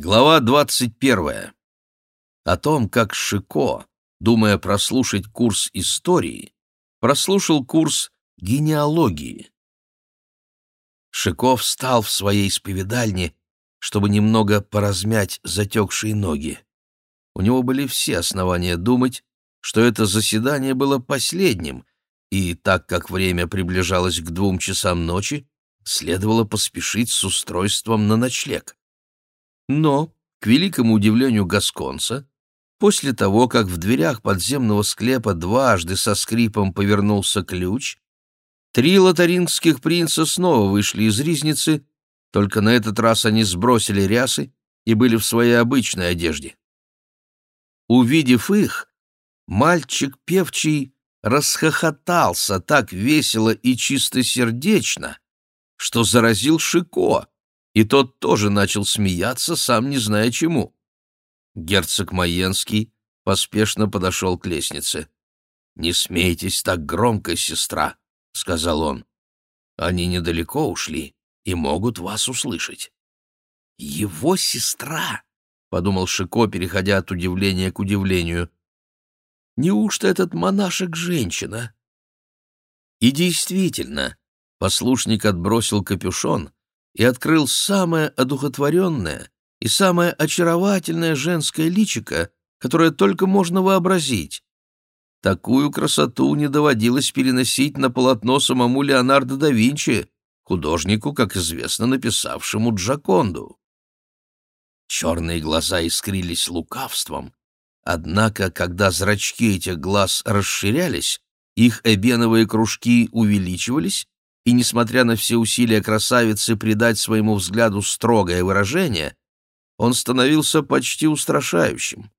Глава двадцать первая. О том, как Шико, думая прослушать курс истории, прослушал курс генеалогии. Шико встал в своей исповедальне, чтобы немного поразмять затекшие ноги. У него были все основания думать, что это заседание было последним, и так как время приближалось к двум часам ночи, следовало поспешить с устройством на ночлег. Но, к великому удивлению Гасконца, после того, как в дверях подземного склепа дважды со скрипом повернулся ключ, три лотарингских принца снова вышли из ризницы, только на этот раз они сбросили рясы и были в своей обычной одежде. Увидев их, мальчик певчий расхохотался так весело и чистосердечно, что заразил Шико, и тот тоже начал смеяться, сам не зная чему. Герцог Маенский поспешно подошел к лестнице. «Не смейтесь так громко, сестра», — сказал он. «Они недалеко ушли и могут вас услышать». «Его сестра!» — подумал Шико, переходя от удивления к удивлению. «Неужто этот монашек женщина?» И действительно, послушник отбросил капюшон и открыл самое одухотворенное и самое очаровательное женское личико, которое только можно вообразить. Такую красоту не доводилось переносить на полотно самому Леонардо да Винчи, художнику, как известно, написавшему Джаконду. Черные глаза искрились лукавством, однако, когда зрачки этих глаз расширялись, их эбеновые кружки увеличивались, и, несмотря на все усилия красавицы придать своему взгляду строгое выражение, он становился почти устрашающим.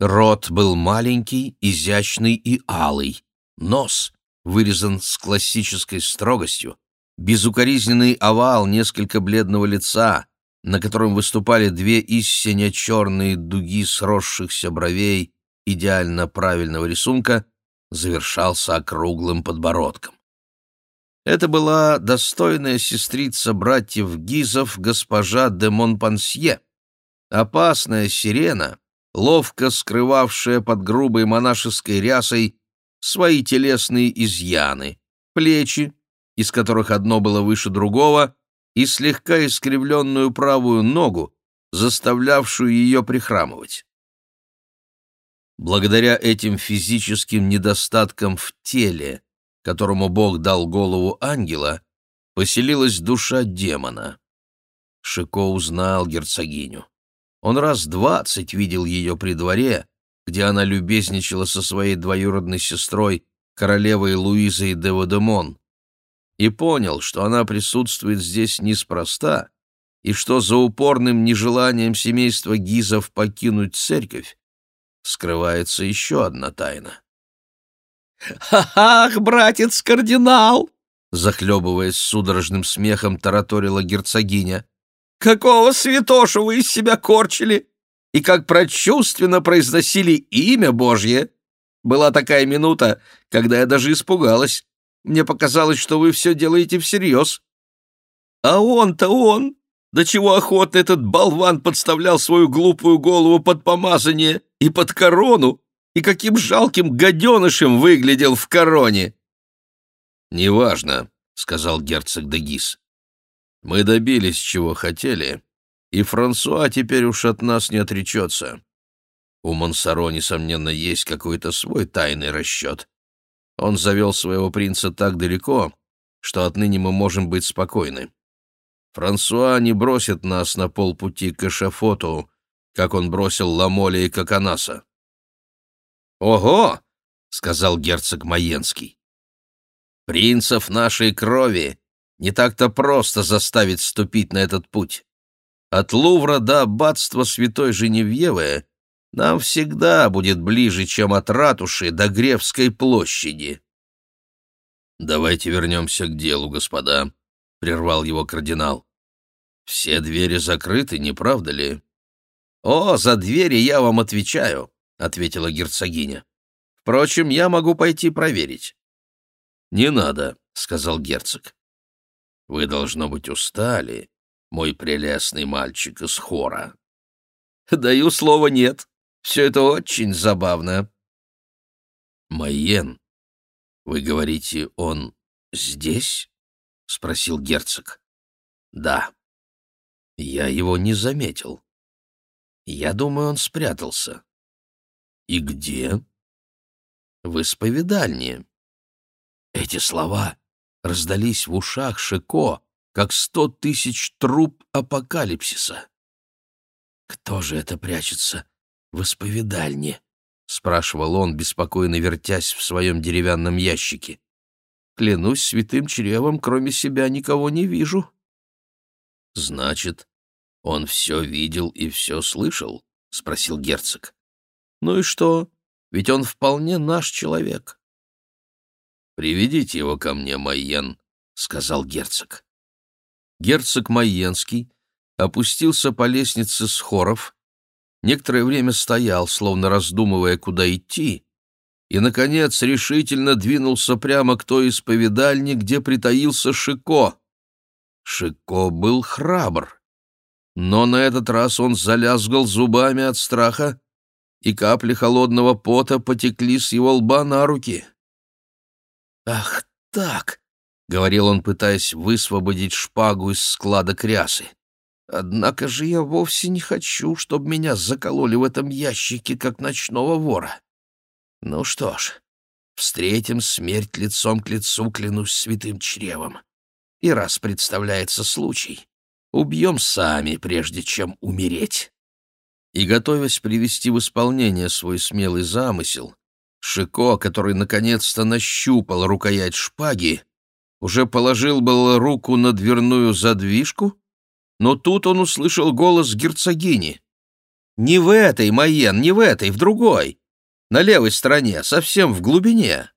Рот был маленький, изящный и алый, нос вырезан с классической строгостью, безукоризненный овал несколько бледного лица, на котором выступали две истинно черные дуги сросшихся бровей идеально правильного рисунка, завершался округлым подбородком. Это была достойная сестрица братьев Гизов, госпожа де Монпансье, опасная сирена, ловко скрывавшая под грубой монашеской рясой свои телесные изъяны, плечи, из которых одно было выше другого, и слегка искривленную правую ногу, заставлявшую ее прихрамывать. Благодаря этим физическим недостаткам в теле, которому Бог дал голову ангела, поселилась душа демона. Шико узнал герцогиню. Он раз двадцать видел ее при дворе, где она любезничала со своей двоюродной сестрой, королевой Луизой де Водемон, и понял, что она присутствует здесь неспроста, и что за упорным нежеланием семейства Гизов покинуть церковь скрывается еще одна тайна. «Ах, братец-кардинал!» Захлебываясь судорожным смехом, тараторила герцогиня. «Какого святошу вы из себя корчили! И как прочувственно произносили имя Божье! Была такая минута, когда я даже испугалась. Мне показалось, что вы все делаете всерьез. А он-то он! До чего охотно этот болван подставлял свою глупую голову под помазание и под корону, и каким жалким гаденышем выглядел в короне!» «Неважно», — сказал герцог де Гис. «Мы добились, чего хотели, и Франсуа теперь уж от нас не отречется. У Монсоро, несомненно, есть какой-то свой тайный расчет. Он завел своего принца так далеко, что отныне мы можем быть спокойны. Франсуа не бросит нас на полпути к эшафоту, как он бросил Ламоля и Коконаса. «Ого!» — сказал герцог Маенский. «Принцев нашей крови не так-то просто заставить ступить на этот путь. От Лувра до аббатства святой Женевьевы нам всегда будет ближе, чем от ратуши до Гревской площади». «Давайте вернемся к делу, господа», — прервал его кардинал. «Все двери закрыты, не правда ли?» «О, за двери я вам отвечаю. — ответила герцогиня. «Впрочем, я могу пойти проверить». «Не надо», — сказал герцог. «Вы, должно быть, устали мой прелестный мальчик из хора? Даю слово «нет». Все это очень забавно. Майен, вы говорите, он здесь? — спросил герцог. Да. Я его не заметил. Я думаю, он спрятался. И где? В исповедальне. Эти слова раздались в ушах Шико, как сто тысяч труб апокалипсиса. «Кто же это прячется в исповедальне?» — спрашивал он, беспокойно вертясь в своем деревянном ящике. «Клянусь святым чревом, кроме себя никого не вижу». «Значит, он все видел и все слышал?» — спросил герцог. «Ну и что? Ведь он вполне наш человек». «Приведите его ко мне, Майен», — сказал герцог. Герцог Майенский опустился по лестнице с хоров, некоторое время стоял, словно раздумывая, куда идти, и, наконец, решительно двинулся прямо к той исповедальне, где притаился Шико. Шико был храбр, но на этот раз он залязгал зубами от страха, и капли холодного пота потекли с его лба на руки. «Ах так!» — говорил он, пытаясь высвободить шпагу из склада крясы. Однако же я вовсе не хочу, чтобы меня закололи в этом ящике, как ночного вора. Ну что ж, встретим смерть лицом к лицу, клянусь святым чревом. И раз представляется случай, убьем сами, прежде чем умереть. И, готовясь привести в исполнение свой смелый замысел, Шико, который наконец-то нащупал рукоять шпаги, уже положил было руку на дверную задвижку, но тут он услышал голос герцогини. «Не в этой, Майен, не в этой, в другой. На левой стороне, совсем в глубине».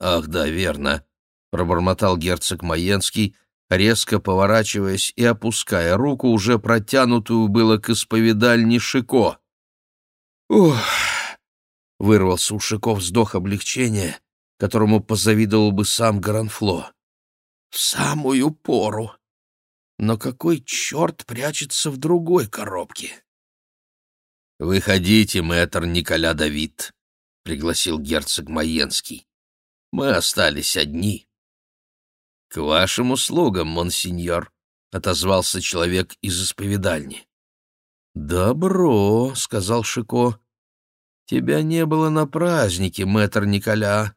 «Ах, да, верно», — пробормотал герцог Майенский, резко поворачиваясь и опуская руку, уже протянутую было к исповедальне Шико. «Ух!» — вырвался у Шико вздох облегчения, которому позавидовал бы сам Гранфло. «В самую пору!» Но какой черт прячется в другой коробке? «Выходите, мэтр Николя Давид», — пригласил герцог Маенский. «Мы остались одни». «К вашим услугам, монсеньор», — отозвался человек из исповедальни. «Добро», — сказал Шико. «Тебя не было на празднике, мэтр Николя.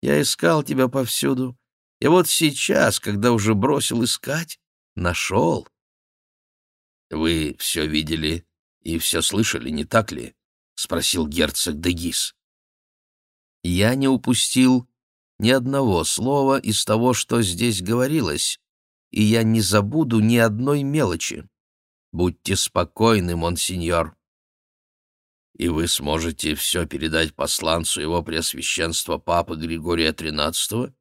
Я искал тебя повсюду. И вот сейчас, когда уже бросил искать, Нашел. Вы все видели и все слышали, не так ли? Спросил герцог Дегис. Я не упустил ни одного слова из того, что здесь говорилось, и я не забуду ни одной мелочи. Будьте спокойны, монсеньор. И вы сможете все передать посланцу его преосвященства Папы Григория XIII?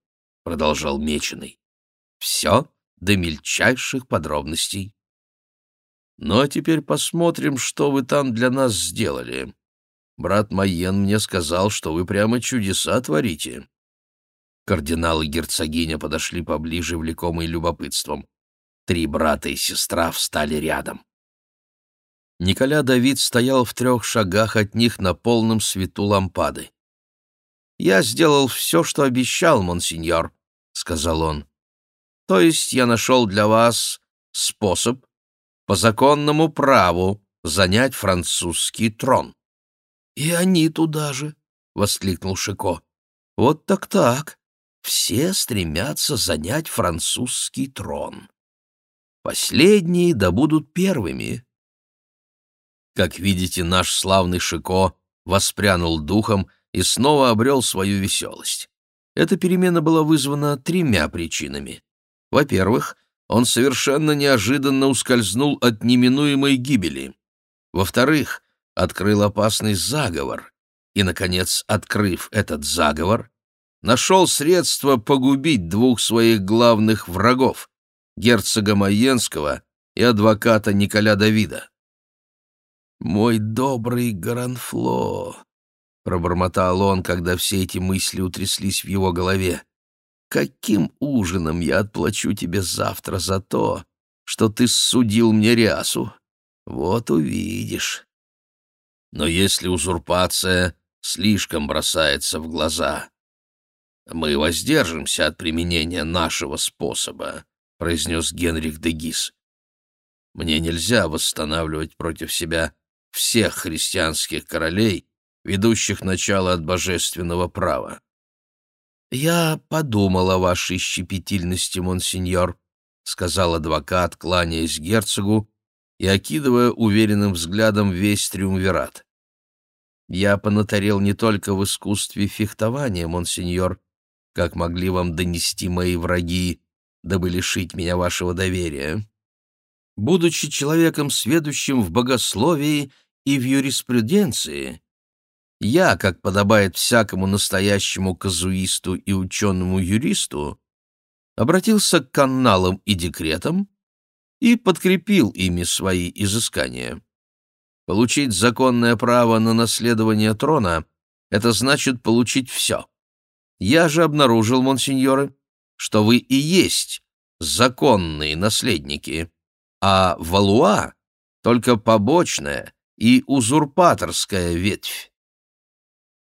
Продолжал Меченый. Все до мельчайших подробностей. Ну а теперь посмотрим, что вы там для нас сделали. Брат Майен мне сказал, что вы прямо чудеса творите. Кардинал и герцогиня подошли поближе, влекомые любопытством. Три брата и сестра встали рядом. Николя Давид стоял в трех шагах от них на полном свету лампады. «Я сделал все, что обещал, монсеньор», — сказал он. То есть я нашел для вас способ по законному праву занять французский трон. — И они туда же, — воскликнул Шико. — Вот так-так, все стремятся занять французский трон. Последние да будут первыми. Как видите, наш славный Шико воспрянул духом и снова обрел свою веселость. Эта перемена была вызвана тремя причинами. Во-первых, он совершенно неожиданно ускользнул от неминуемой гибели. Во-вторых, открыл опасный заговор. И, наконец, открыв этот заговор, нашел средство погубить двух своих главных врагов — герцога Майенского и адвоката Николя Давида. «Мой добрый Гаранфло», — пробормотал он, когда все эти мысли утряслись в его голове. Каким ужином я отплачу тебе завтра за то, что ты судил мне рясу. Вот увидишь. Но если узурпация слишком бросается в глаза, мы воздержимся от применения нашего способа, произнес Генрих де Гис. Мне нельзя восстанавливать против себя всех христианских королей, ведущих начало от божественного права. «Я подумал о вашей щепетильности, монсеньор», — сказал адвокат, кланяясь герцогу и окидывая уверенным взглядом весь триумвират. «Я понатарел не только в искусстве фехтования, монсеньор, как могли вам донести мои враги, дабы лишить меня вашего доверия. Будучи человеком, сведущим в богословии и в юриспруденции, я, как подобает всякому настоящему казуисту и ученому-юристу, обратился к каналам и декретам и подкрепил ими свои изыскания. Получить законное право на наследование трона — это значит получить все. Я же обнаружил, монсеньоры, что вы и есть законные наследники, а Валуа — только побочная и узурпаторская ветвь.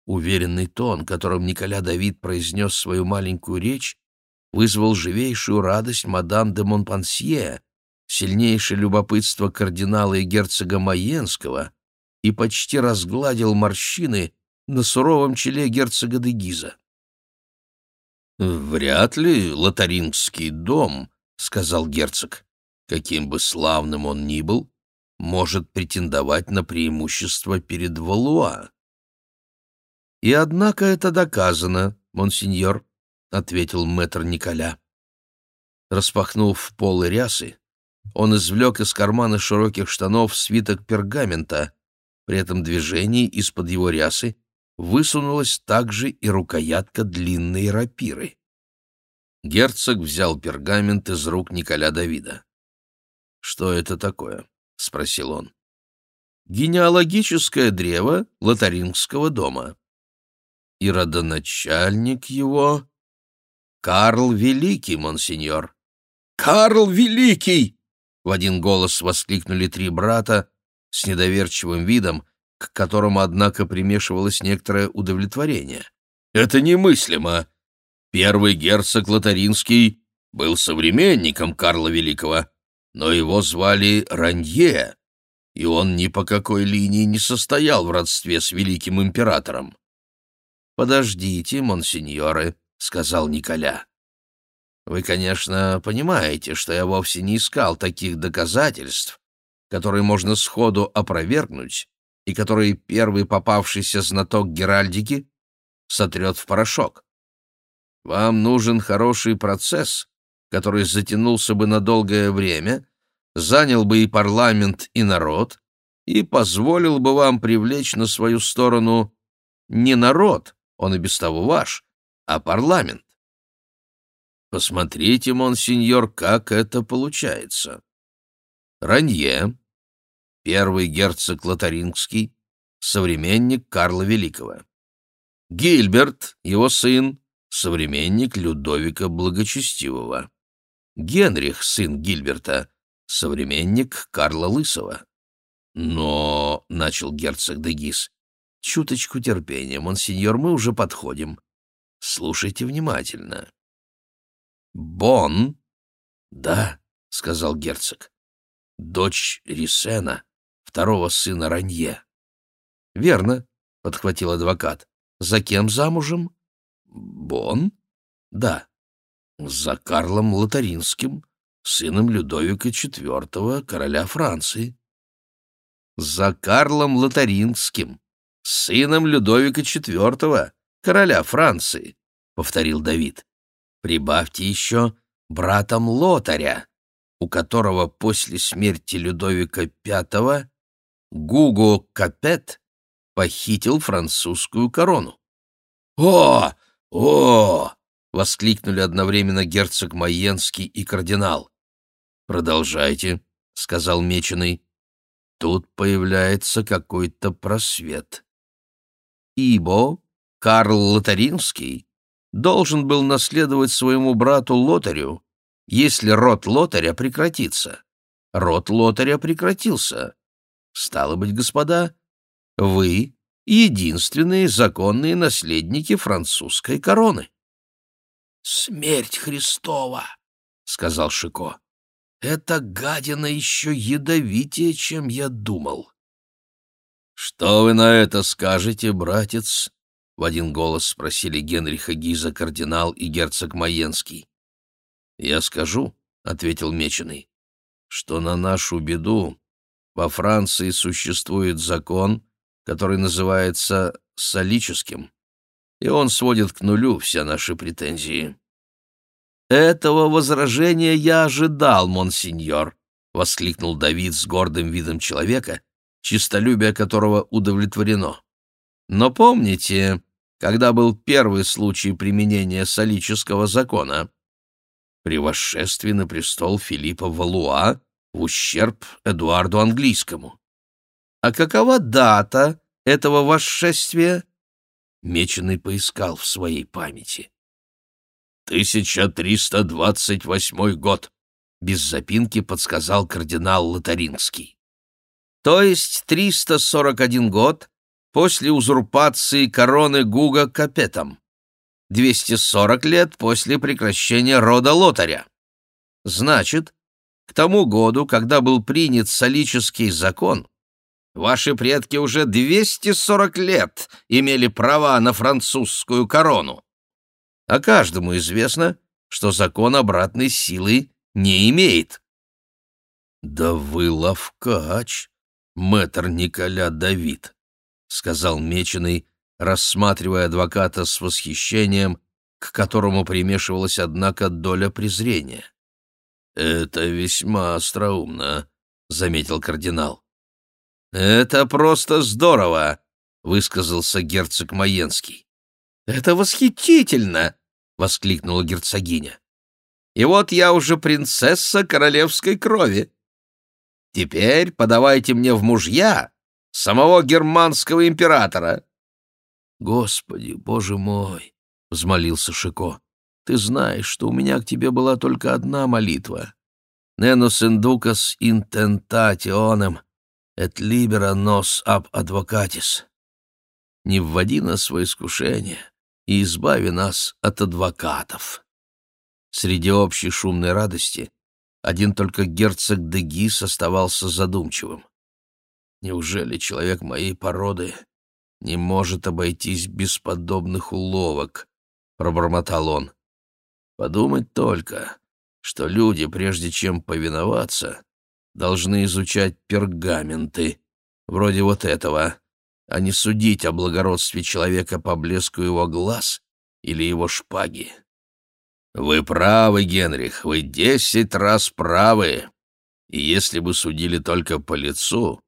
Уверенный тон, которым Николя Давид произнес свою маленькую речь, вызвал живейшую радость мадам де Монпансье, сильнейшее любопытство кардинала и герцога Майенского и почти разгладил морщины на суровом челе герцога де Гиза. «Вряд ли лотарингский дом», — сказал герцог, — «каким бы славным он ни был, может претендовать на преимущество перед Валуа». «И однако это доказано, монсеньор», — ответил мэтр Николя. Распахнув полы рясы, он извлек из кармана широких штанов свиток пергамента. При этом движении из-под его рясы высунулась также и рукоятка длинной рапиры. Герцог взял пергамент из рук Николя Давида. «Что это такое?» — спросил он. «Генеалогическое древо Лотарингского дома. И родоначальник его — Карл Великий, монсеньор». «Карл Великий!» — в один голос воскликнули три брата с недоверчивым видом, к которому, однако, примешивалось некоторое удовлетворение. «Это немыслимо! Первый герцог Лотаринский был современником Карла Великого, но его звали Ранье, и он ни по какой линии не состоял в родстве с великим императором. «Подождите, монсеньоры», — сказал Николя. «Вы, конечно, понимаете, что я вовсе не искал таких доказательств, которые можно сходу опровергнуть и которые первый попавшийся знаток Геральдики сотрет в порошок. Вам нужен хороший процесс, который затянулся бы на долгое время, занял бы и парламент, и народ, и позволил бы вам привлечь на свою сторону не народ, он и без того ваш, а парламент. Посмотрите, монсеньор, как это получается. Ранье, первый герцог Лотарингский, современник Карла Великого. Гильберт, его сын, современник Людовика Благочестивого. Генрих, сын Гильберта, современник Карла Лысого. Но, — начал герцог Дегис, — чуточку терпения, монсеньор, мы уже подходим. Слушайте внимательно. Бон? Да, — сказал герцог дочь Рисена, второго сына Ранье. — Верно, — подхватил адвокат. — За кем замужем? — Бон? — Да. — За Карлом Лотаринским, сыном Людовика IV, короля Франции. — За Карлом Лотаринским, сыном Людовика IV, короля Франции, — повторил Давид. — Прибавьте еще братом Лотаря у которого после смерти Людовика V Гуго Капет похитил французскую корону. «О! О!» — воскликнули одновременно герцог Майенский и кардинал. «Продолжайте», — сказал Меченый. «Тут появляется какой-то просвет». Ибо Карл Лотаринский должен был наследовать своему брату Лотарю если род лотаря прекратится. род лотаря прекратился. Стало быть, господа, вы — единственные законные наследники французской короны. — Смерть Христова! — сказал Шико. — Эта гадина еще ядовитее, чем я думал. — Что вы на это скажете, братец? — в один голос спросили Генриха Гиза кардинал и герцог Маенский. — Я скажу, — ответил Меченый, — что на нашу беду во Франции существует закон, который называется солическим, и он сводит к нулю все наши претензии. «Этого возражения я ожидал, монсеньор», — воскликнул Давид с гордым видом человека, чистолюбие которого удовлетворено. «Но помните, когда был первый случай применения солического закона? При восшествии на престол Филиппа Валуа ущерб Эдуарду Английскому. А какова дата этого восшествия? Меченый поискал в своей памяти. 1328 год, без запинки подсказал кардинал Лотаринский. То есть 341 год после узурпации короны Гуга Капетом. 240 лет после прекращения рода Лотаря. Значит, к тому году, когда был принят солический закон, ваши предки уже 240 лет имели права на французскую корону. А каждому известно, что закон обратной силы не имеет. — Да вы ловкач, мэтр Николя Давид, — сказал Меченый, рассматривая адвоката с восхищением, к которому примешивалась, однако, доля презрения. «Это весьма остроумно», — заметил кардинал. «Это просто здорово», — высказался герцог Маенский. «Это восхитительно!» — воскликнула герцогиня. «И вот я уже принцесса королевской крови. Теперь подавайте мне в мужья самого германского императора». «Господи, боже мой!» — взмолился Шико. Ты знаешь, что у меня к тебе была только одна молитва. «Ненус индукас интентационем, et libera nos ab advocatis». Не вводи нас в искушение и избави нас от адвокатов. Среди общей шумной радости один только герцог Дегис оставался задумчивым. Неужели человек моей породы не может обойтись без подобных уловок? — пробормотал он. Подумать только, что люди, прежде чем повиноваться, должны изучать пергаменты, вроде вот этого, а не судить о благородстве человека по блеску его глаз или его шпаги. Вы правы, Генрих, вы десять раз правы. И если бы судили только по лицу,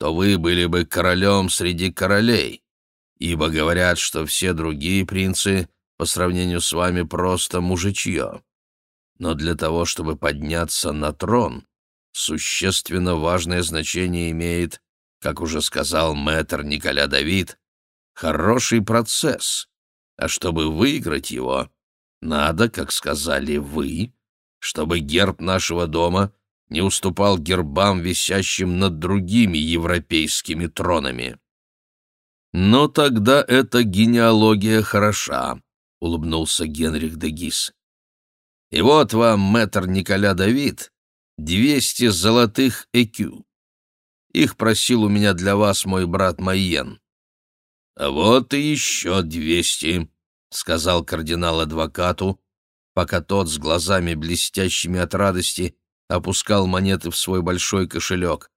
то вы были бы королем среди королей, ибо говорят, что все другие принцы по сравнению с вами просто мужичье. Но для того, чтобы подняться на трон, существенно важное значение имеет, как уже сказал мэтр Николя Давид, хороший процесс. А чтобы выиграть его, надо, как сказали вы, чтобы герб нашего дома не уступал гербам, висящим над другими европейскими тронами. Но тогда эта генеалогия хороша, улыбнулся Генрих де Гис. И вот вам, мэтр Николя Давид, двести золотых экю. Их просил у меня для вас мой брат Майен. А вот и еще двести, сказал кардинал адвокату, пока тот с глазами блестящими от радости опускал монеты в свой большой кошелек.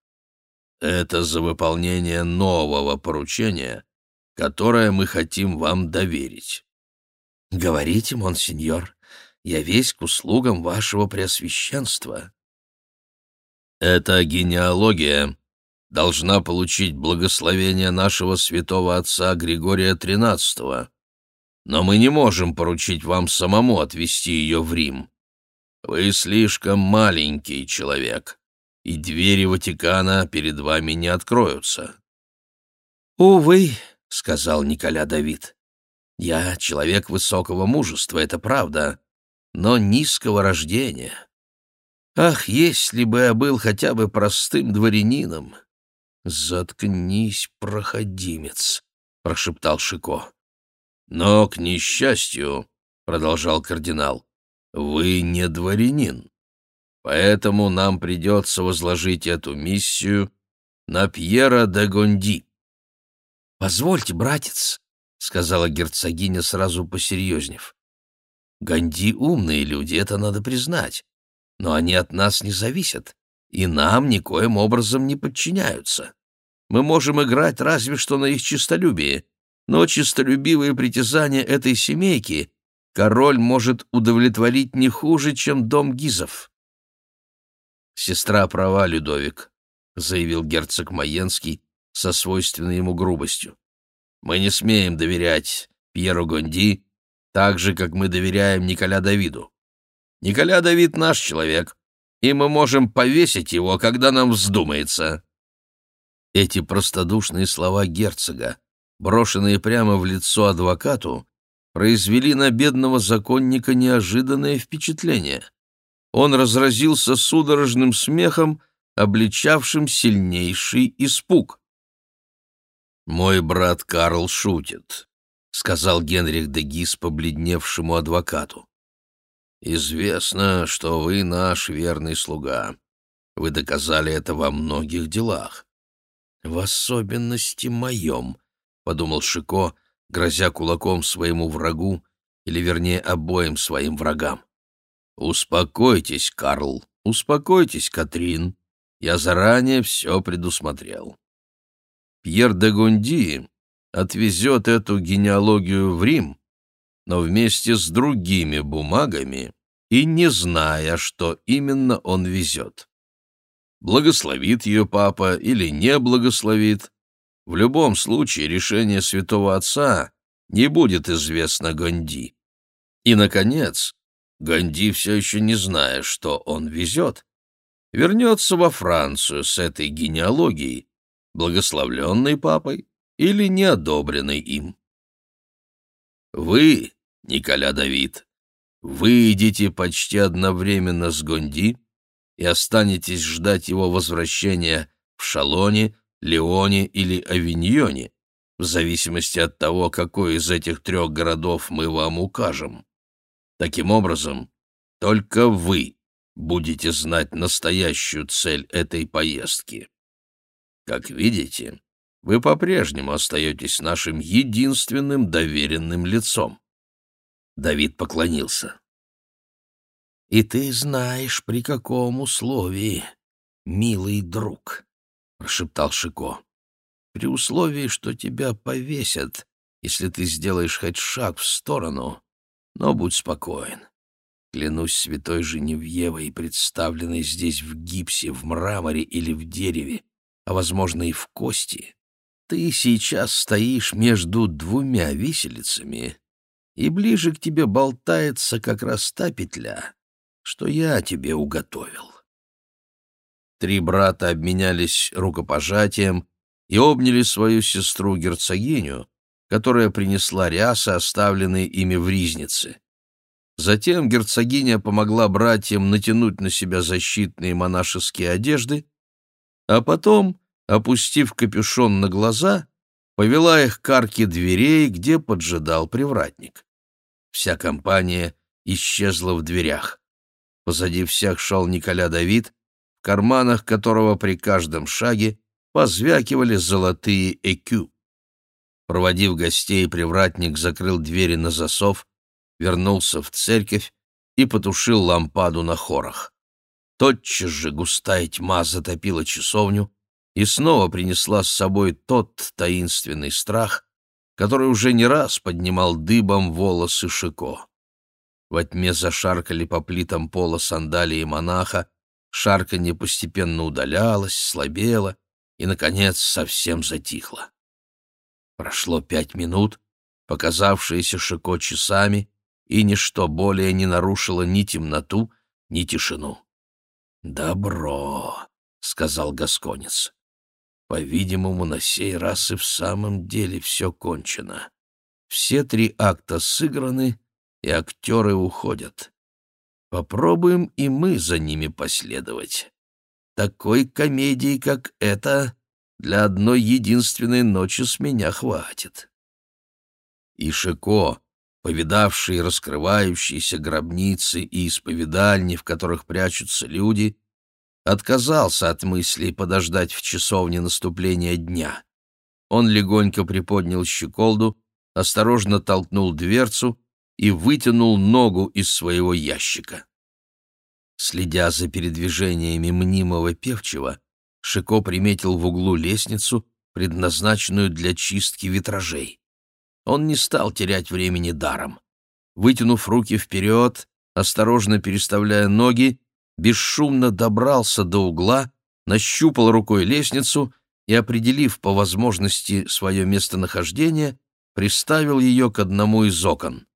Это за выполнение нового поручения, которое мы хотим вам доверить. «Говорите, монсеньор, я весь к услугам вашего преосвященства». «Эта генеалогия должна получить благословение нашего святого отца Григория XIII, но мы не можем поручить вам самому отвезти ее в Рим. Вы слишком маленький человек, и двери Ватикана перед вами не откроются». «Увы», — сказал Николя Давид, я человек высокого мужества, это правда, но низкого рождения. Ах, если бы я был хотя бы простым дворянином! Заткнись, проходимец, прошептал Шико. Но, к несчастью, продолжал кардинал, вы не дворянин. Поэтому нам придется возложить эту миссию на Пьера де Гонди. «Позвольте, братец», — сказала герцогиня, сразу посерьезнев. «Гонди умные люди, это надо признать, но они от нас не зависят и нам никоим образом не подчиняются. Мы можем играть разве что на их честолюбие, но честолюбивые притязания этой семейки король может удовлетворить не хуже, чем дом Гизов». «Сестра права, Людовик», — заявил герцог Маенский со свойственной ему грубостью. «Мы не смеем доверять Пьеру Гонди так же, как мы доверяем Николя Давиду. Николя Давид наш человек, и мы можем повесить его, когда нам вздумается». Эти простодушные слова герцога, брошенные прямо в лицо адвокату, произвели на бедного законника неожиданное впечатление. Он разразился судорожным смехом, обличавшим сильнейший испуг. «Мой брат Карл шутит», — сказал Генрих де Гис побледневшему адвокату. «Известно, что вы наш верный слуга. Вы доказали это во многих делах. В особенности моем», — подумал Шико, грозя кулаком своему врагу, или, вернее, обоим своим врагам. «Успокойтесь, Карл, успокойтесь, Катрин. Я заранее все предусмотрел. Пьер де Гунди отвезет эту генеалогию в Рим, но вместе с другими бумагами и не зная, что именно он везет. Благословит ее папа или не благословит, в любом случае решение святого отца не будет известно Гонди. И, наконец, Гонди все еще не зная, что он везет, вернется во Францию с этой генеалогией, благословленной папой или неодобренной им. Вы, Николя Давид, выйдете почти одновременно с Гонди и останетесь ждать его возвращения в Шалоне, Леоне или Авиньоне, в зависимости от того, какой из этих трех городов мы вам укажем. Таким образом, только вы будете знать настоящую цель этой поездки. Как видите, вы по-прежнему остаетесь нашим единственным доверенным лицом. Давид поклонился. «И ты знаешь, при каком условии, милый друг», — прошептал Шико. «При условии, что тебя повесят, если ты сделаешь хоть шаг в сторону, но будь спокоен. Клянусь святой Женевьевой, представленной здесь в гипсе, в мраморе или в дереве, а, возможно, и в кости, ты сейчас стоишь между двумя виселицами, и ближе к тебе болтается как раз та петля, что я тебе уготовил. Три брата обменялись рукопожатием и обняли свою сестру-герцогиню, которая принесла рясы, оставленные ими в ризнице. Затем герцогиня помогла братьям натянуть на себя защитные монашеские одежды, а потом, опустив капюшон на глаза, повела их к арке дверей, где поджидал привратник. Вся компания исчезла в дверях. Позади всех шел Николя Давид, в карманах которого при каждом шаге позвякивали золотые экю. Проводив гостей, привратник закрыл двери на засов, вернулся в церковь и потушил лампаду на хорах. Тотчас же густая тьма затопила часовню и снова принесла с собой тот таинственный страх, который уже не раз поднимал дыбом волосы Шико. Во тьме зашаркали по плитам пола сандалии монаха, шарканье постепенно удалялось, слабело и, наконец, совсем затихло. Прошло пять минут, показавшиеся Шико часами, и ничто более не нарушило ни темноту, ни тишину. «Добро», — сказал Гасконец. «По-видимому, на сей раз и в самом деле все кончено. Все три акта сыграны, и актеры уходят. Попробуем и мы за ними последовать. Такой комедии, как эта, для одной единственной ночи с меня хватит. И повидавший раскрывающиеся гробницы и исповедальни, в которых прячутся люди, отказался от мысли подождать в часовне наступления дня. Он легонько приподнял щеколду, осторожно толкнул дверцу и вытянул ногу из своего ящика. Следя за передвижениями мнимого певчего, Шико приметил в углу лестницу, предназначенную для чистки витражей. Он не стал терять времени даром. Вытянув руки вперед, осторожно переставляя ноги, бесшумно добрался до угла, нащупал рукой лестницу и, определив по возможности свое местонахождение, приставил ее к одному из окон.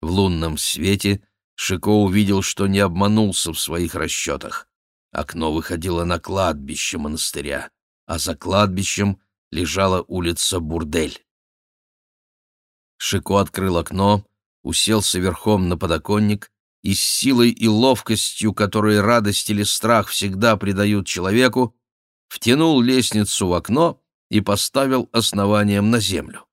В лунном свете Шико увидел, что не обманулся в своих расчетах. Окно выходило на кладбище монастыря, а за кладбищем лежала улица Бурдель. Шико открыл окно, уселся верхом на подоконник и с силой и ловкостью, которые радость или страх всегда придают человеку, втянул лестницу в окно и поставил основанием на землю.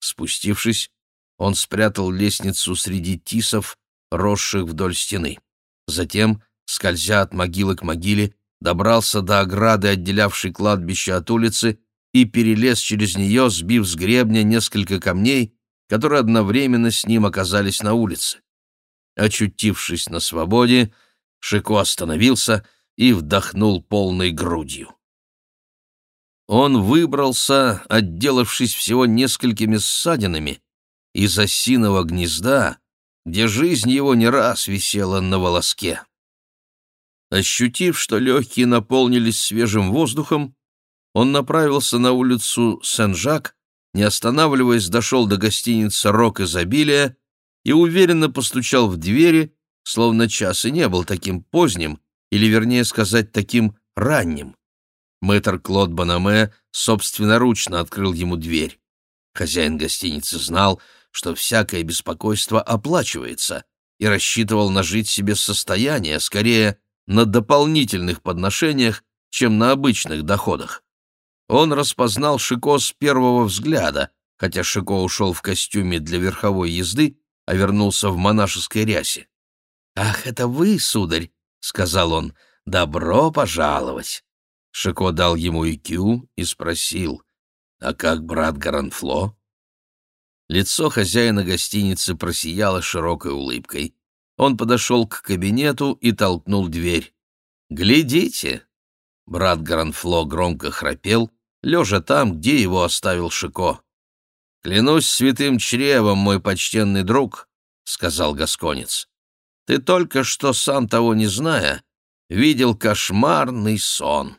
Спустившись, он спрятал лестницу среди тисов, росших вдоль стены. Затем, скользя от могилы к могиле, добрался до ограды, отделявшей кладбище от улицы, и перелез через нее, сбив с гребня несколько камней, которые одновременно с ним оказались на улице. Очутившись на свободе, Шико остановился и вдохнул полной грудью. Он выбрался, отделавшись всего несколькими ссадинами, из осиного гнезда, где жизнь его не раз висела на волоске. Ощутив, что легкие наполнились свежим воздухом, он направился на улицу Сен-Жак, не останавливаясь, дошел до гостиницы «Рок изобилия» и уверенно постучал в двери, словно час и не был таким поздним, или, вернее сказать, таким ранним. Мэтр Клод Банаме собственноручно открыл ему дверь. Хозяин гостиницы знал, что всякое беспокойство оплачивается, и рассчитывал нажить себе состояние, скорее, на дополнительных подношениях, чем на обычных доходах. Он распознал Шико с первого взгляда, хотя Шико ушел в костюме для верховой езды, а вернулся в монашеской рясе. «Ах, это вы, сударь!» — сказал он. «Добро пожаловать!» Шико дал ему икю и спросил, «А как брат Гаранфло?» Лицо хозяина гостиницы просияло широкой улыбкой. Он подошел к кабинету и толкнул дверь. «Глядите!» Брат Гранфло громко храпел, лежа там, где его оставил Шико. «Клянусь святым чревом, мой почтенный друг», — сказал Гасконец. «Ты только что, сам того не зная, видел кошмарный сон».